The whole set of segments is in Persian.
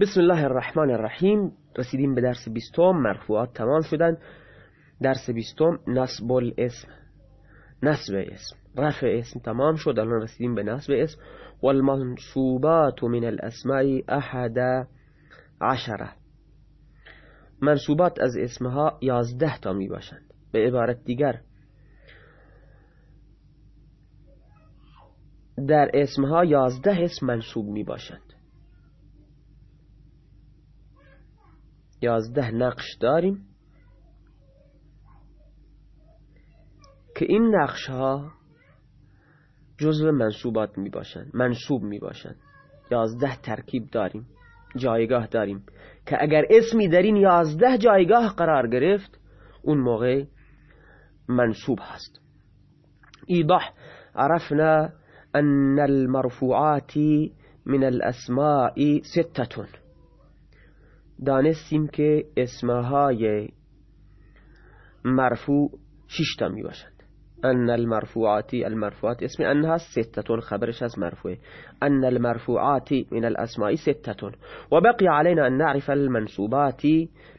بسم الله الرحمن الرحیم. رسیدیم به درس بیستم. مرفوعات تمام شدن. درس بیستم نصب الاسم. نصب اسم. رفع اسم تمام شد. الان رسیدیم به نصب اسم. والمنصوبات من الاسماء احد عشره منصوبات از اسمها یازده تا می باشند. به عبارت دیگر. در اسمها یازده اسم منصوب می باشند. یازده نقش داریم. که این نقش ها جزو منصوبات می باشند منصوب می باشند یازده ترکیب داریم جایگاه داریم. که اگر اسمی در این یازده جایگاه قرار گرفت اون موقع منصوب هست. ایضاح عرفنا ان المرفوعات من الاسماء ستتون دانستیم که اسمهای مرفوع شش می باشند ان المرفوعات المرفوعات اسم انها ستة خبرش از مرفوع. ان المرفوعات من الاسماء ستة. و بقی علينا ان نعرف المنصوبات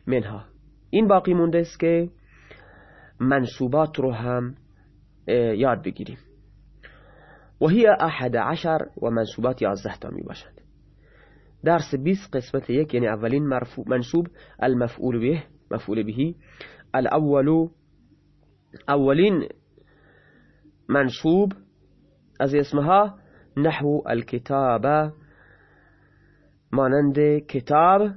منها. این باقی مونده است که منصوبات رو هم یاد بگیریم. و هی احد عشر و منصوبات یازده تا می باشند درس 20 قسمت یعنی اولین مرفوع منصوب المفعول به مفعول به الأول اولین منصوب از اسمها نحو الكتاب مانند کتاب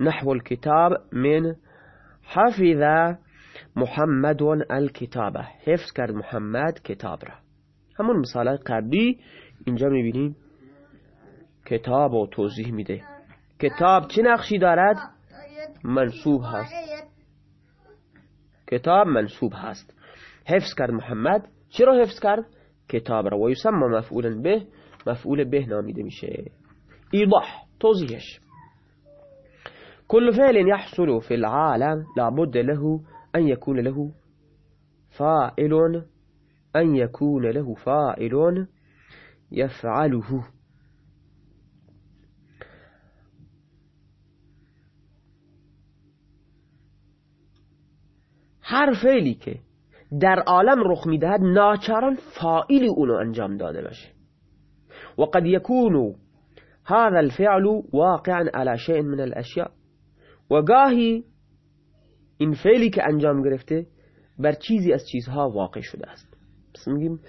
نحو الكتاب من حفظ محمد الكتابه حفظ کرد محمد کتاب را. همون مثال قبلی اینجا می‌بینیم کتاب و توضیح میده. کتاب چه نقشی دارد؟ منصوب هست. کتاب منصوب هست. حفظ کرد محمد. چرا حفظ کرد؟ کتاب را و یسمى مفعولا به مفعول به نامیده میشه. ایضاح توضیحش. كل فعل يحصل في العالم لابد له أن يكون له فاعل أن يكون له فاعل يفعله. هر فعلی که در عالم رخ میدهد ناچارا فائلی اونو انجام داده باشه. و قد يكون هذا الفعل واقعا على شيء من الاشیاء. و گاهی این فعلی که انجام گرفته بر چیزی از چیزها واقع شده است. پس میگیم.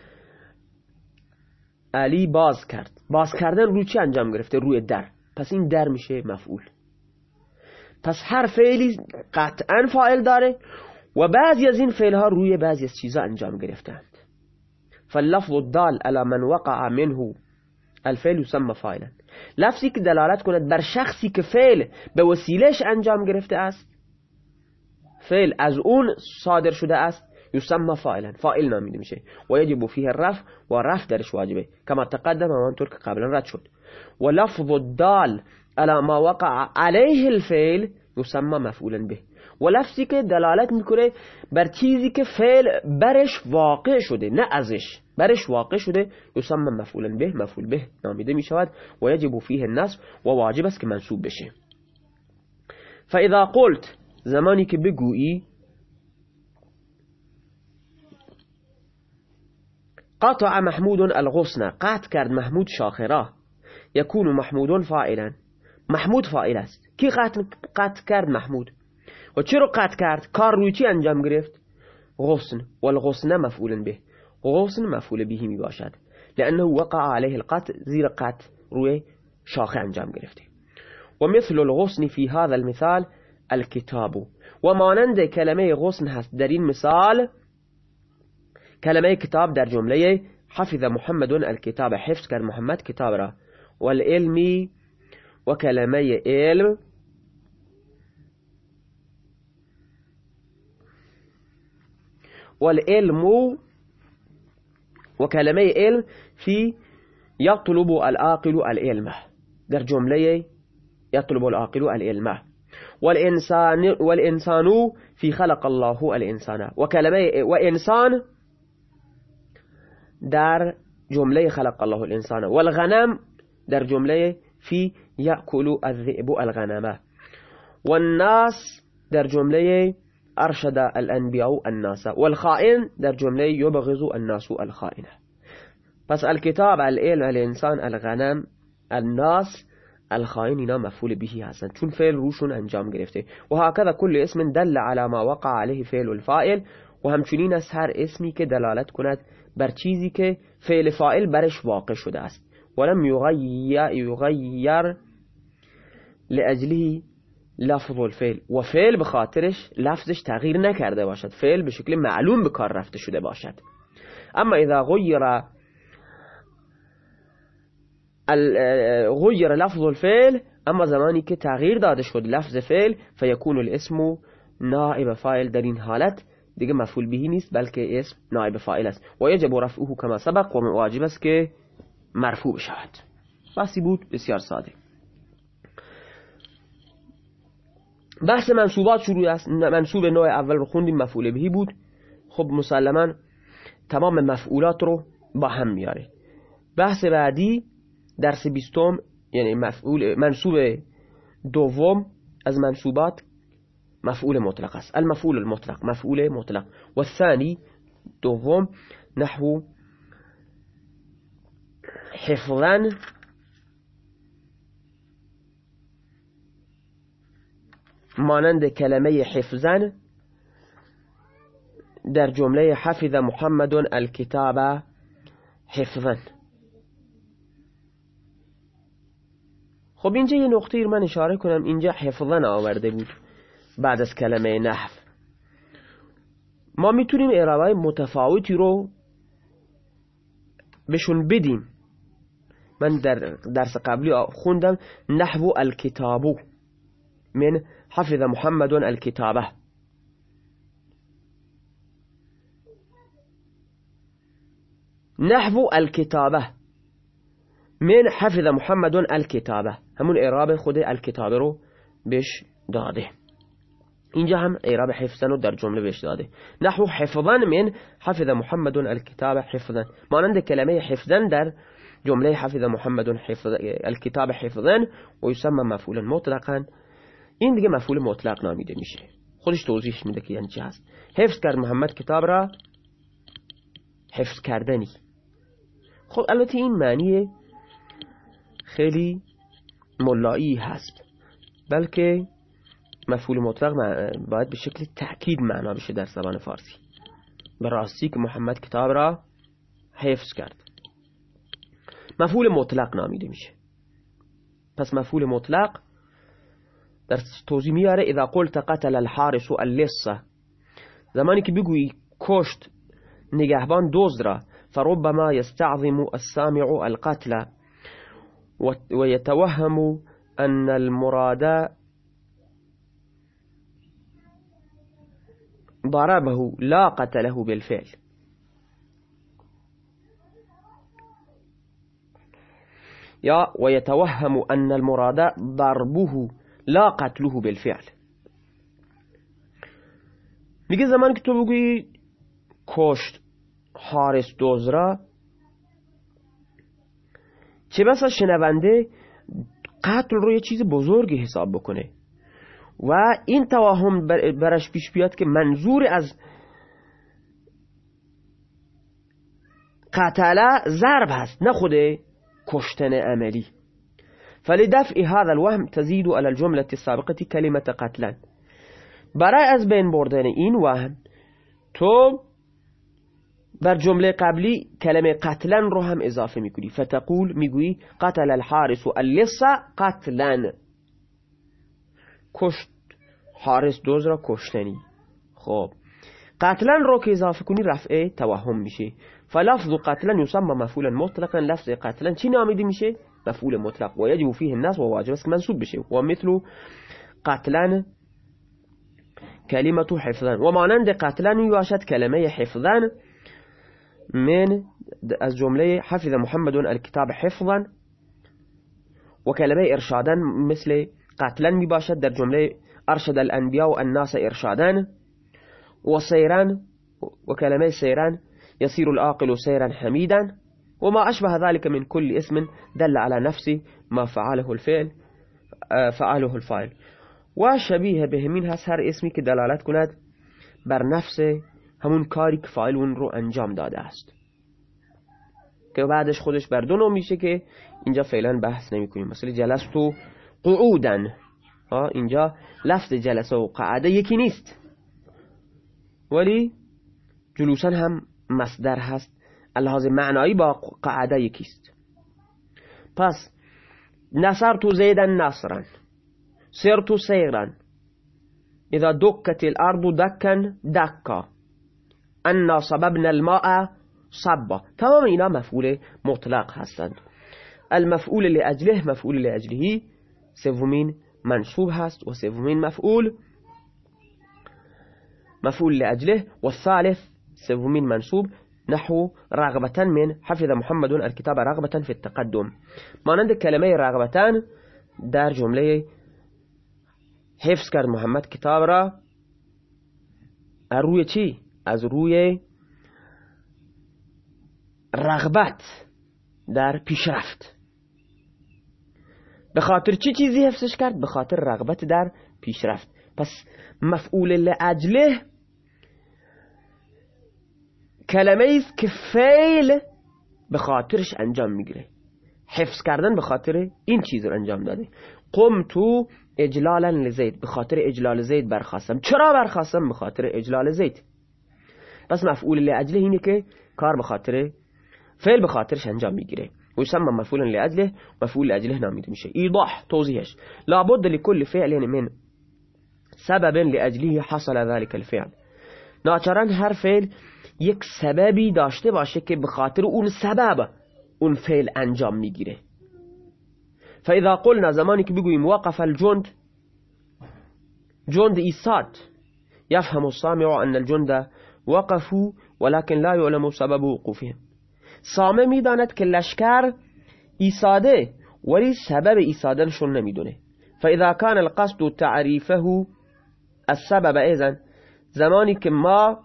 علی باز کرد. باز کردن روی چی انجام گرفته؟ روی در. پس این در میشه مفعول. پس هر فعلی قطعا فاعل داره و بعضی از این فعلها روی بعضی از چیزها انجام گرفتند. فاللفظ الدال على من وقع منه. الفعل يسمى فاعلا. لفظی که دلالت کند بر شخصی که فعل به وسیلش انجام گرفته است فعل از اون صادر شده است يسمى فاعلا فاعل نامیده میشه و یجب فیه الرفع و رفع درش واجبه. کما تقدم همانطور که قبلا رد شد. و لفظ الدال على ما وقع عليه الفعل يسمى مفعولا به. و لفظی که دلالت میکنه بر چیزی که فعل برش واقع شده نه ازش. برش واقع شده یسمى مفعولا به مفعول به نامیده میشود. و یجب فیه النصب و واجب است که منصوب بشه. فإذا قلت زمانی که بگویی قطع محمود الغصن قطع کرد محمود شاخره یکون محمود فاعلا محمود فاعل است. کی قطع, قطع کرد محمود؟ و چرا قطع کرد؟ کار روی چی انجام گرفت؟ غصن. والغصن مفعول به. غصن مفعول به می باشد. لأنه وقع عليه القطع زیر قطع روی شاخه انجام گرفته. و مثل الغصن في هذا المثال الكتاب و مانند کلمه غصن هست. در این مثال کلمه کتاب در جملة حفظ محمد الكتاب حفظ کرد محمد کتاب را. والعلمی و کلمه علم. والعلم وكلمة علم في يطلب العاقل العلم. در جملة يطلب العاقل العلم. والإنسان, والإنسان في خلق الله الإنسان. وكلمه وإنسان در جملة خلق الله الإنسان والغنم در جملة فی یأکل الذئب الغنمه والناس در جملة أرشد الانبیاء الناس والخائن در جملة یبغض الناس الخائنه پس الكتاب العلم الإنسان الغنم الناس الخائن اینا مفعول بهی هستن چون فعل روشون أنجام گرفته. و هکذا کل اسم دل على ما وقع عليه فعل الفاعل و همچنین از هر اسمی که دلالت کند بر چیزی که فعل فاعل برش واقع شده است. ولم یغیر, لأجله لفظ الفعل. و فعل به خاطرش لفظش تغییر نکرده باشد. فعل به شکل معلوم به کار رفته شده باشد. اما اذا غیر غیر لفظ الفعل اما زمانی که تغییر داده شد لفظ فعل فیکون الاسم نائب فاعل در این حالت دیگه مفعول بهی نیست بلکه اسم نائب فاعل است. و یجب رفعه کما سبق و واجب است که مرفوع بشود. بحثی بود بسیار ساده. بحث منصوبات شروع است. منصوب نوع اول رو خوندیم مفعول بهی بود. خب مسلما تمام مفعولات رو با هم میاره. بحث بعدی درس بیستم یعنی مفعول منصوب دوم از منصوبات مفعول مطلق است. المفعول المطلق مفعول مطلق. و الثاني دوم نحو حفظا مانند کلمه حفظا در جمله حفظ محمد الكتاب حفظا. خب اینجا یه نقطه من اشاره کنم. اینجا حفظا آورده بود. بعد از کلمه نحو. ما میتونیم اعرابای متفاوتی رو بهشون بدیم. من در درس قبلی خوندم نحو الكتابو من حفظ محمد الكتابه نحو الكتابه من حفظ محمد الكتابه همون اعراب خود الکتابه رو بهش داده. اینجا هم اعراب حفظن رو در جمله بهش داده. نحو حفظن من حفظ محمد الكتاب حفظن. مانند کلمه حفظن در جمله حفظ محمد حفظ الكتاب حفظن و یسمى مفعول مطلقا. این دیگه مفعول مطلق نامیده میشه. خودش توضیح میده که یعنی چی هست. حفظ کرد محمد کتاب را حفظ کردنی. خب البته این معنی خیلی ملایی هست. بلکه مفعول مطلق باید به شکل تأکید معنا بشه در زبان فارسی. به راستی که محمد کتاب را حفظ کرد. مفعول مطلق نامیده میشه. پس مفعول مطلق در توضیح میاره اذا قلت قتل الحارس اللصه زمانی که بگویی کشت نگهبان دزد را فربما يستعظم السامع القتل ويتوهم أن المراد ضربه لا قتله بالفعل. يا ويتوهم أن المراد ضربه لا قتله بالفعل. میگه زمان که تو کشت حارس دوزرا چه بسا شنونده قتل رو یه چیز بزرگی حساب بکنه. و این توهم برش پیش بیاد که منظور از قتله ضرب هست نه خود کشتن عملی. فلدفع هذا الوهم تزيد على الجملة السابقة كلمة قتلا. برای از بین بردن این وهم تو بر جمله قبلی کلمه قتلا رو هم اضافه می‌کنی. فتقول می‌گویی قتل الحارس اللص قتلا. کشت حارس دوز را کشتنی. خب. قتلا رو که اضافه کنی رفعه توهم میشه. فلفظ قتلا یسمى مفعولا مطلقا لفظ قتلا چی نامیده میشه؟ مفعول مطلق. و یجب فیه الناس و واجب است منصوب بشه. و مثل قتلا کلمه حفظا. و مانند قتلا می‌باشد کلمه حفظا من از جمله حفظ محمد الكتاب حفظا. و کلمه ارشادا مثل قتلا می باشد در جمله ارشد الانبیاء و الناس ارشادا و سیران و کلمه سیران يصير العاقل سيرا حميدا وما أشبه ذلك من كل اسم دل على نفس ما فعله الفعل فعله الفاعل. شبیه به همین هست هر اسمی که دلالت کند بر نفس همون کاری که فاعل اون رو انجام داده است. که بعدش خودش بر دو نوع میشه که اینجا فعلا بحث نمی کنیم مثل جلستو قعودن اینجا لفظ جلسه و قعده یکی نیست. ولی جلوسن هم مصدر هست. لحاظ معنایی با قعده یکیست. پس نصر تو زیدن نصرا. سر تو سیرا. اذا دکت الأرض دکن دکا. انا صببنا الماء صبا. تمام اینا مفعول مطلق هستند. المفعول لأجله مفعول لأجله. سومین منصوب هست و سومین مفعول مفعول لأجله والثالث سومين منصوب نحو رغبة من حفظ محمد الكتاب رغبة في التقدم مانند کلمه رغبتن در جمله حفظ کرد محمد کتاب را از روی چی؟ از روی رغبت در پیشرفت به خاطر چی چیزی حفظش کرد؟ به خاطر رغبت در پیشرفت. پس مفعول لعجله کلمه است که فعل به خاطرش انجام می‌گیره. حفظ کردن به خاطر این چیز رو انجام داده. قم تو اجلالا لزید به خاطر اجلال زید برخواستم چرا برخواستم به خاطر اجلال زید. پس مفعول لاجله اینه که کار به خاطر فعل به خاطرش انجام می‌گیره. و يسمى مفعولا لأجله مفعول لأجله نامیده میشه ایضاح توضیحش لابد لكل فعل من سبب لأجله حصل ذلك الفعل. ناچارن هر فعل یک سببی داشته باشه که به خاطر اون سبب اون فعل انجام میگیره. فإذا قلنا زمانی که بگوییم وقف الجند جند ایستاد يفهم السامع أن الجند وقفوا ولكن لا يعلم سبب وقوفهم. سامع می‌داند که لشکر ایستاده ولی سبب ایستادنشون نمی‌دونه. فاذا كان القصد تعریفه السبب اذن زمانی که ما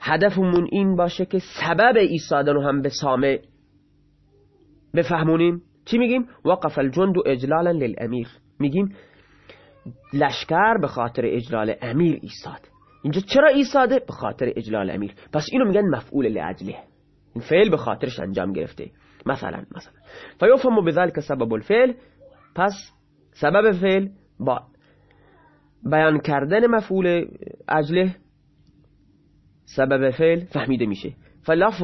هدفمون این باشه که سبب ایستادن رو هم به سامع بفهمونیم چی میگیم؟ وقف الجند اجلالا للامیر میگیم لشکر به خاطر اجلال امیر ایستاد. اینجا چرا ایستاده؟ به خاطر اجلال امیر. پس اینو میگن مفعول لاجله این فعل به خاطرش انجام گرفته. مثلا مثلا. فیفهم بذلك سبب الفعل پس سبب فعل با بیان کردن مفعول اجله سبب فعل فهمیده میشه. فلفظ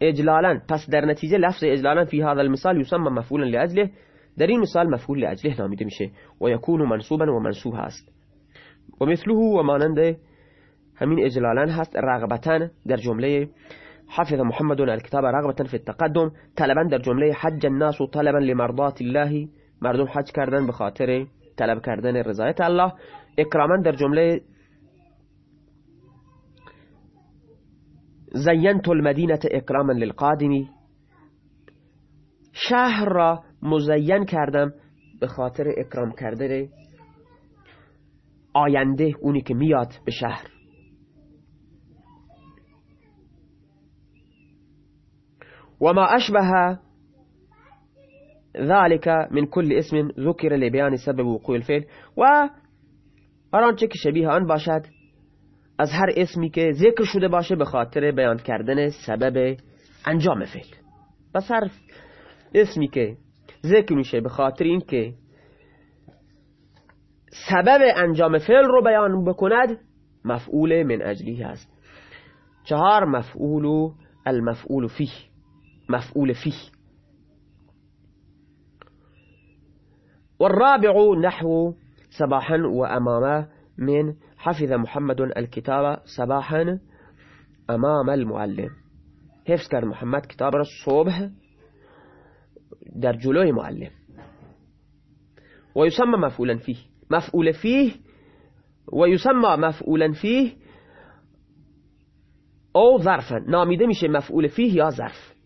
اجلالا پس در نتیجه لفظ اجلالا فی هذا المثال يسمى مفعولا لاجله در این مثال مفعول لاجله نامیده میشه و یکون منصوبا و منصوب هست. و مثله و مانند همین اجلالا هست رغبتن در جمله حفظ محمد الكتاب رغبتا في التقدم. طلبا در جمله حج الناس طلبا لمرضات الله. مردم حج کردن به خاطر طلب کردن رضایت الله. اکراما در جمله زینت المدینه اکراما للقادمی شهر را مزین کردم به خاطر اکرام کردن آینده اونی که میاد به شهر. وما أشبه ذلك من كل اسم ذكر لبيان سبب وقوع الفعل. و آنچه که شبیه آن باشد از هر اسمی که ذکر شده باشه به خاطر بیان کردن سبب انجام فعل. پس هر اسمی که ذکر میشه به خاطر اینکه سبب انجام فعل رو بیان بکند مفعول من اجلی هست چهار مفعول المفعول فیه. مفعول فيه. والرابع نحو صباحا وأماما من حفظ محمد الكتاب صباحا أمام المعلم. حفظ کرد محمد کتاب را صبح در جلوی معلم. و یسمى مفعولا فيه. مفعول فيه و یسمى مفعولا فيه. أو ظرفا. نامیده میشه مفعول فيه یا ظرف؟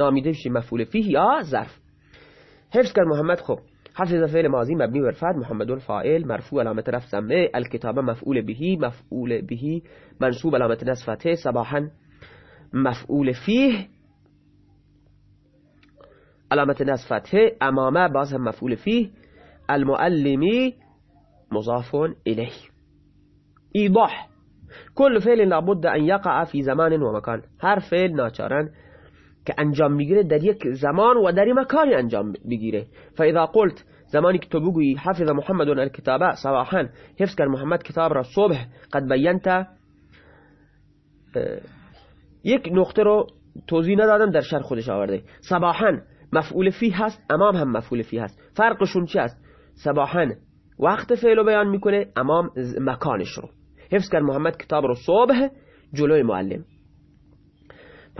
نامیده میشه مفعول فيه یا ظرف. حفظ کرد محمد خب. حفظ فعل ماضی مبنی بر فتح محمد فاعل مرفوع علامت رفع ضمه الکتاب مفعول به مفعول به منصوب علامت نصب فتحه صباحا مفعول فیه. علامت نصب فتحه امامه باز هم مفعول فیه. المعلمی مضاف الیه. ایضاح. كل فعل لابد ان یقع فی زمان و مکان. هر فعل ناچارن که انجام می‌گیره در یک زمان و در مکانی انجام بگیره فاذا قلت زمانی که تو بگویی حفظ محمد الکتابه صباحا حفظ کرد محمد کتاب را صبح قد بینت یک نقطه رو توضیح ندادم در شرح خودش آورده. صباحا مفعول فی هست امام هم مفعول فی هست. فرقشون چی است صباحا وقت فعل رو بیان می‌کنه امام مکانش رو. حفظ کرد محمد کتاب رو صبح جلوی معلم.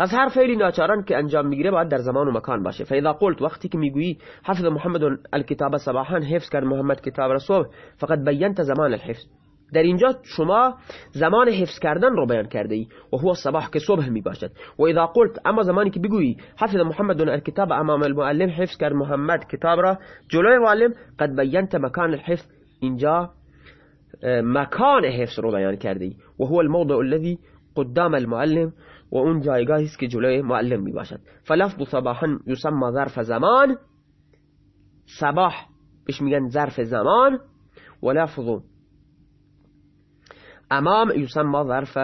پس هر فعلی ناچاران که انجام می‌گیره باید در زمان و مکان باشه. فاذا قلت وقتی که می‌گویی حفظ محمد الکتاب صباحا حفظ کرد محمد کتاب را صبح فقط بینت زمان الحفظ. در اینجا شما زمان حفظ کردن رو بیان کرده ای. و هو صباح که صبح می باشد و اذا قلت اما زمانی که بگویی حفظ محمد الکتاب امام المعلم حفظ کرد محمد کتاب را جلوی معلم قد بینت مکان الحفظ. اینجا مکان حفظ رو بیان کرده ای. و هو الموضع الذي قدام المعلم. و اون جایگاهی است که جلوی معلم می باشد فلفظ صباحا یسمى ظرف زمان. صباح بهش میگن ظرف زمان. و لفظ امام يسمى ظرف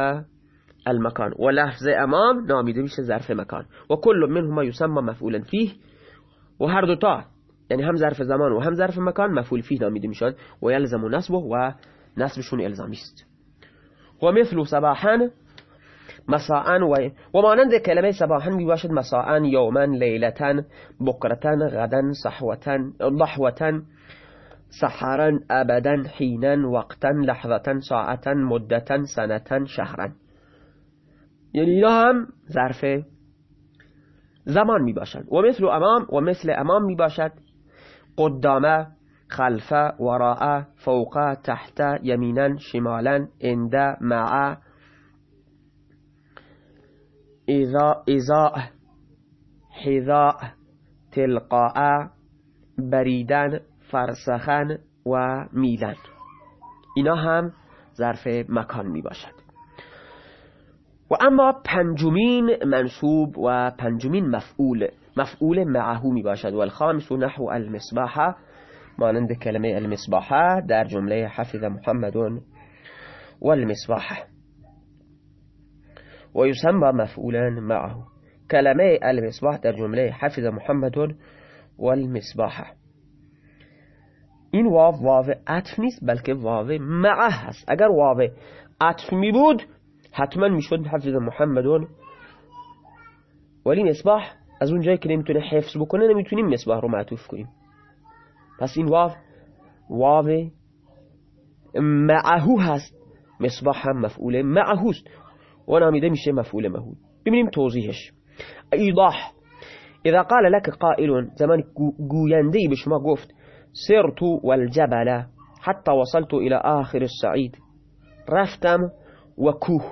المكان ولفظ امام نامیده میشه ظرف مکان. و کل منهما يسمى مفعولا فيه و هر دوتا یعنی هم ظرف زمان و هم ظرف مکان مفعول فيه نامیده می‌شد. و یلزم نصبه و نصبشون الزامی است. و مثل صباحا مساء و و مانند کلمه صباحا می باشد مساء یوما لیلتا بکرتا غدا صحوتا ضحوتا سحرا ابدا حینا وقتا لحظتا ساعتا مدتا سنتا شهرا. یعنی اینا هم ظرف زمان می و مثل امام و مثل امام می باشد قدامه خلف وراء فوق تحت يمينا شمالا عند مع إزاء حذاء تلقاء بریدن فرسخن و میلن اینا هم ظرف مکان می باشد و اما پنجمین منصوب و پنجمین مفعول مفعول معه می باشد و الخامس نحو المصباح مانند کلمه المصباح در جمله حفظ محمد والمصباح. و یسمى مفعولا معه. کلمه المصباح در جمله حفظ محمد والمصباح. این واو واو عطف نیست بلکه واو معه هست. اگر واو عطف می بود حتما می‌شد حفظ محمد ولی مصباح از اون جایی که نمی‌تونه حفظ بکنه نمی‌تونیم مصباح رو معطوف کنیم. پس این واو واو معهو هست. مصباح هم مفعول معهوست و نامیده میشه مفعول مهول ببینیم توضیحش ایضاح إذا قال لك قائل زمان گوینده به شما گفت سرت والجبل حتى وصلت إلى آخر السعید رفتم و کوه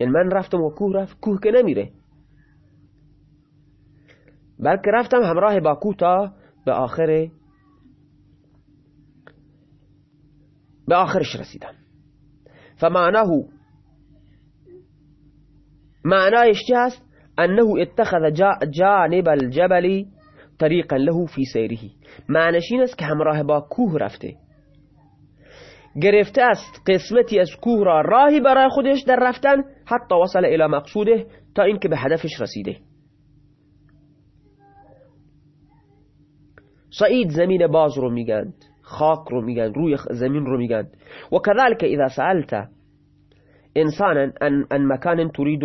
یعنی من رفتم و کوه رفت کوه که نمیره بلکه رفتم همراه با کوه تا به آخر به آخرش رسیدم. فمعناه معنایش چه هست انه اتخذ جانب الجبل طریقا له فی سیره معنیش این است که همراه با کوه رفته. گرفته است قسمتی از کوه را راهی برای خودش در رفتن حتی وصل الى مقصوده تا اینکه به هدفش رسیده. سعید زمین باز رو میگند خاک رو میگن روی زمین رو میگن و كذلك اذا سألت إنسانا عن, عن مكان تريد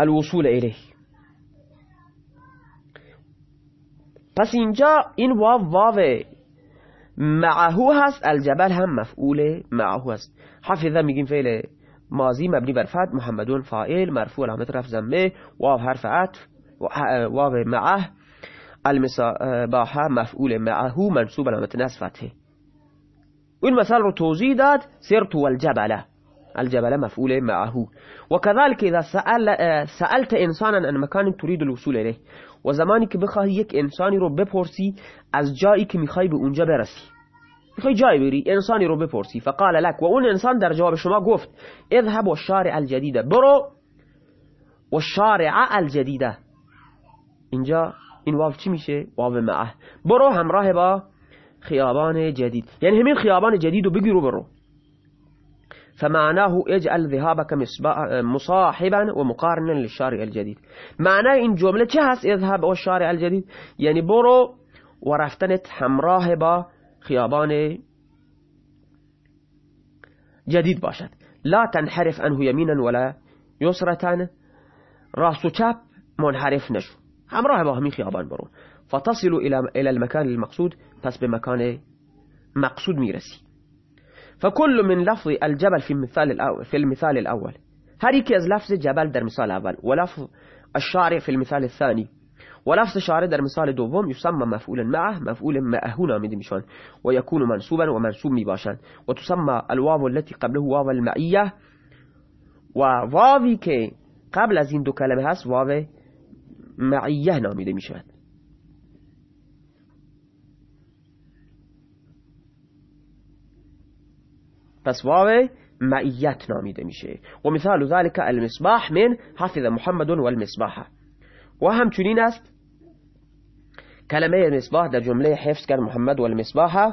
الوصول إليه. پس اینجا این واو واو معهو هست الجبل هم مفعول معهو هست. حفظه میگیم فعل ماضی مبنی بر فتح محمدون فاعل مرفوع علامت رفع ضمه واو حرف عطف واو معه المصاباحه مفعول معه منصوب علامت نصب فتحه رو توضیح داد سرت والجبل. الجبل مفعول معه. وكذلك إذا سأل سألت إنسانا عن مكان تريد الوصول إليه و زمانی که بخواهی یک انسانی رو بپرسی از جایی که میخوای به اونجا برسی. میخوای جای بری انسانی رو بپرسی. فقال لك و اون انسان در جواب شما گفت اذهب و شارع برو و شارع الجدیده اینجا این واو چی میشه؟ واو معه. برو همراه با خيابان جديد. يعني همين خيابان جديد وبيجروا برو. فمعناه اجعل ذهابك مصاحبا ومقارنا للشارع الجديد. معناه إن جملة جهس اذهب والشارع الجديد يعني برو ورفتنت همراه با خيابان جديد باشد. لا تنحرف عنه يمينا ولا يسرة راس چپ منحرف نشو. همراه با همین خيابان برو. فتصل إلى المكان المقصود. پس به مکان مقصود میرسی فكل من لفظ الجبل في المثال الأول في المثال الأول. هر يكي از لفظ جبل در مثال أول ولفظ الشارع في المثال الثاني. ولفظ شارع در مثال دوم يسمى مفعولا معه مفعول معه نامیده میشن ويكون منصوبا ومنصوب میباشند وتسمى الواو التي قبله واو المعية. وواوی که قبل از این دو کلمه هست واو معیه نامیده میشود. پس واو معیت نامیده میشه. و مثال ذلك المصباح من حفظ محمد والمصباح. و همچنین است کلمه مصباح در جمله حفظ کرد محمد والمصباح.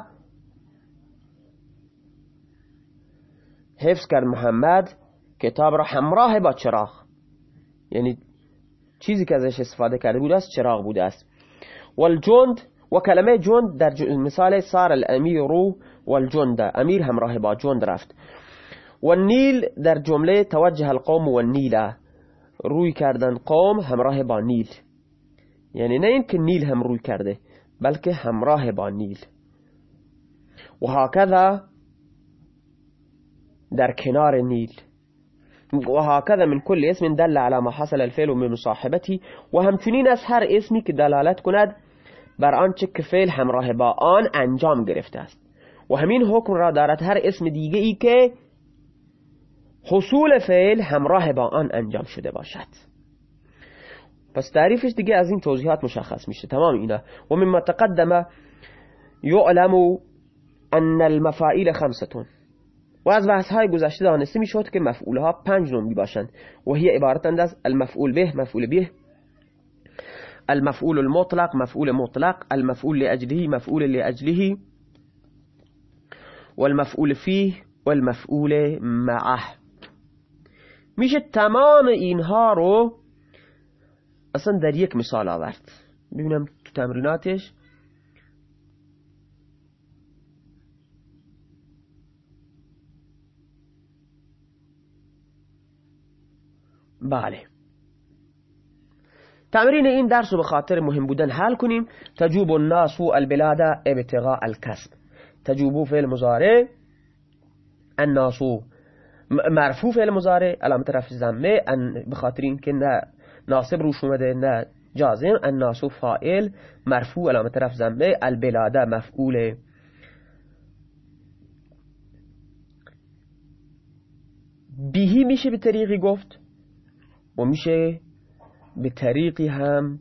حفظ کرد محمد کتاب را همراه با چراغ. یعنی چیزی که ازش استفاده کرده بود است چراغ بوده است. والجند و کلمه جند در مثال سار والجند. امیر همراه با جند رفت. و نیل در جمله توجه القوم و نیل روی کردن قوم همراه با نیل یعنی نه اینکه نیل هم روی کرده بلکه همراه با نیل و هكذا در کنار نیل هكذا من كل اسم دل على ما حصل الفعل من مصاحبتی و همچنین از هر اسمی که دلالت کند بر آنچه که فعل همراه با آن انجام گرفته است. و همین حکم را دارد هر اسم دیگه ای که حصول فعل همراه با آن انجام شده باشد. پس تعریفش دیگه از این توضیحات مشخص میشه. تمام اینا. و مما تقدم یعلم ان المفاعیل خمستون. و از بحث های گذشته دانسته می‌شد که مفعول ها پنج نوع باشند. و هی عبارتند از المفعول به مفعول به. المفعول المطلق مفعول مطلق. المفعول لأجله مفعول لأجله. والمفعول فيه والمفعول معه. میشه تمام اینها رو اصلا در یک مثال آورد. ببینم تو تمریناتش. بله. تمرین این درس رو به خاطر مهم بودن حل کنیم. تجوب الناس البلاد ابتغاء الكسب تجوب فعل مضارع. الناس مرفوع فعل مضارع. علامت رفع ضمه به خاطر اینکه نه ناصب روش اومده نه جازم. الناس فاعل مرفوع. علامت رفع ضمه البلاد مفعول. بیهی میشه به طریقی گفت. و میشه به طریقی هم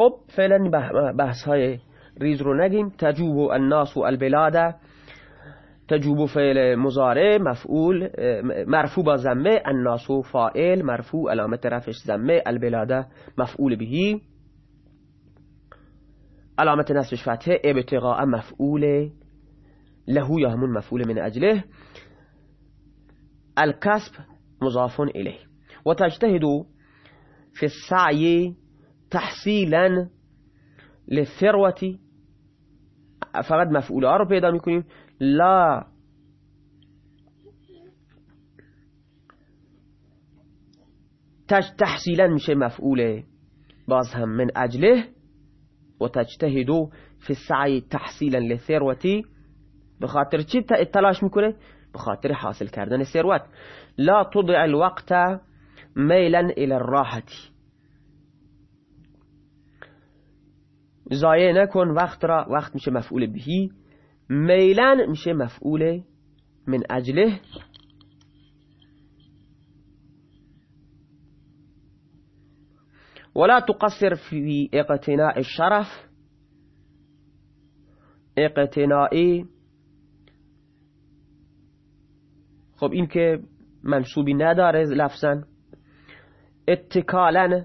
خب فعلا بحث های ریز رو نگیم. تجوب الناس و البلاد تجوب فعل مزاره مفعول مرفوع با زمه الناس فائل مرفوع علامت رفش زمه البلاد مفعول بهی علامت نصبش فتحه ابتغاء مفعول له یا همون مفعول من اجله. الكسب مضاف الیه. و تجتهد في السعی تحصيلا للثروة فقط مفعولها رو پیدا میکنیم لا. تحصیلا میشه مفعول باز هم من أجله و تجتهدو فی تحصيلا تحصیلا لثروتی به چی تلاش میکنه؟ بخاطر حاصل کردن ثروت. لا تضع الوقت میلا إلى الراحتی ضایع نکن وقت را وقت میشه مفعول بهی. میلن میشه مفعول من اجله. ولا تقصر في اقتناء الشرف. اقتنائی خب این که منصوبی نداره لفظا. اتکالا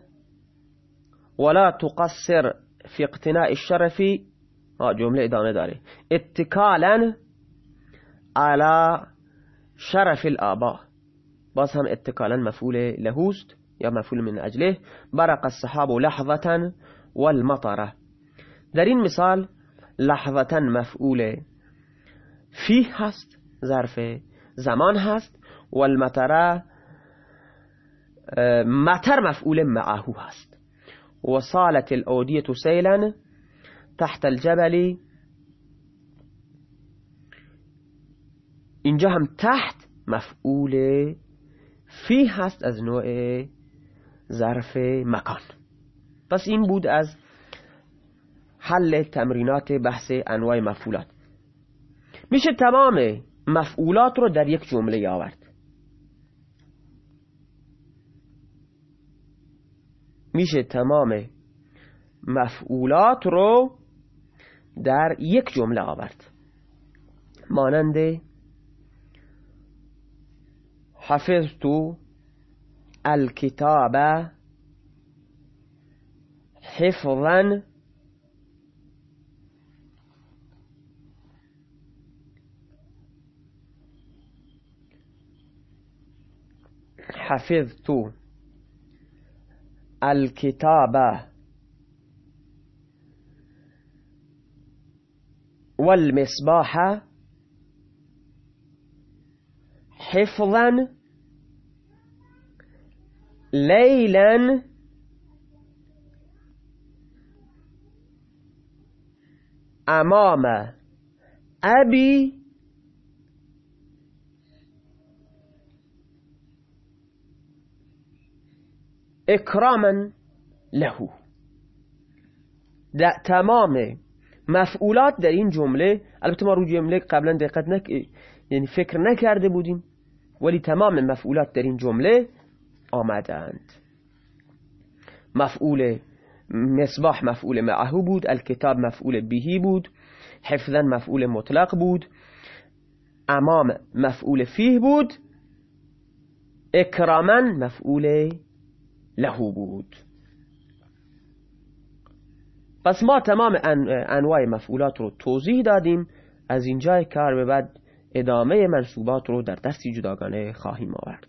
ولا تقصر في اقتناء الشرف جمله ادامه داره اتکالا على شرف الآباء. باز هم اتکالا مفعول لهوست یا مفعول من أجله. برق الصحاب لحظة والمطره این مثال لحظة مفعول. فی هست ظرف زمان هست والمطره مطر مفعول معه هست. وصالت الأودية سيلا تحت الجبل. اینجا هم تحت مفعول فی هست از نوع ظرف مکان. پس این بود از حل تمرینات بحث انواع مفعولات. میشه تمام مفعولات رو در یک جمله آورد. میشه تمام مفعولات رو در یک جمله آورد. مانند حفظت الكتاب حفظا حفظت. الكتاب والمصباح حفظا ليلا أمام أبي اکراما له در تمام مفعولات در این جمله البته ما رو جمله قبلا دقت نک یعنی فکر نکرده بودیم ولی تمام مفعولات در این جمله آمدند. مفعول مصباح مفعول معه بود الکتاب مفعول بهی بود حفظا مفعول مطلق بود امام مفعول فیه بود اکراما مفعول له بود. پس ما تمام انواع مفعولات رو توضیح دادیم. از اینجای کار به بعد ادامه منصوبات رو در دستی جداگانه خواهیم آورد.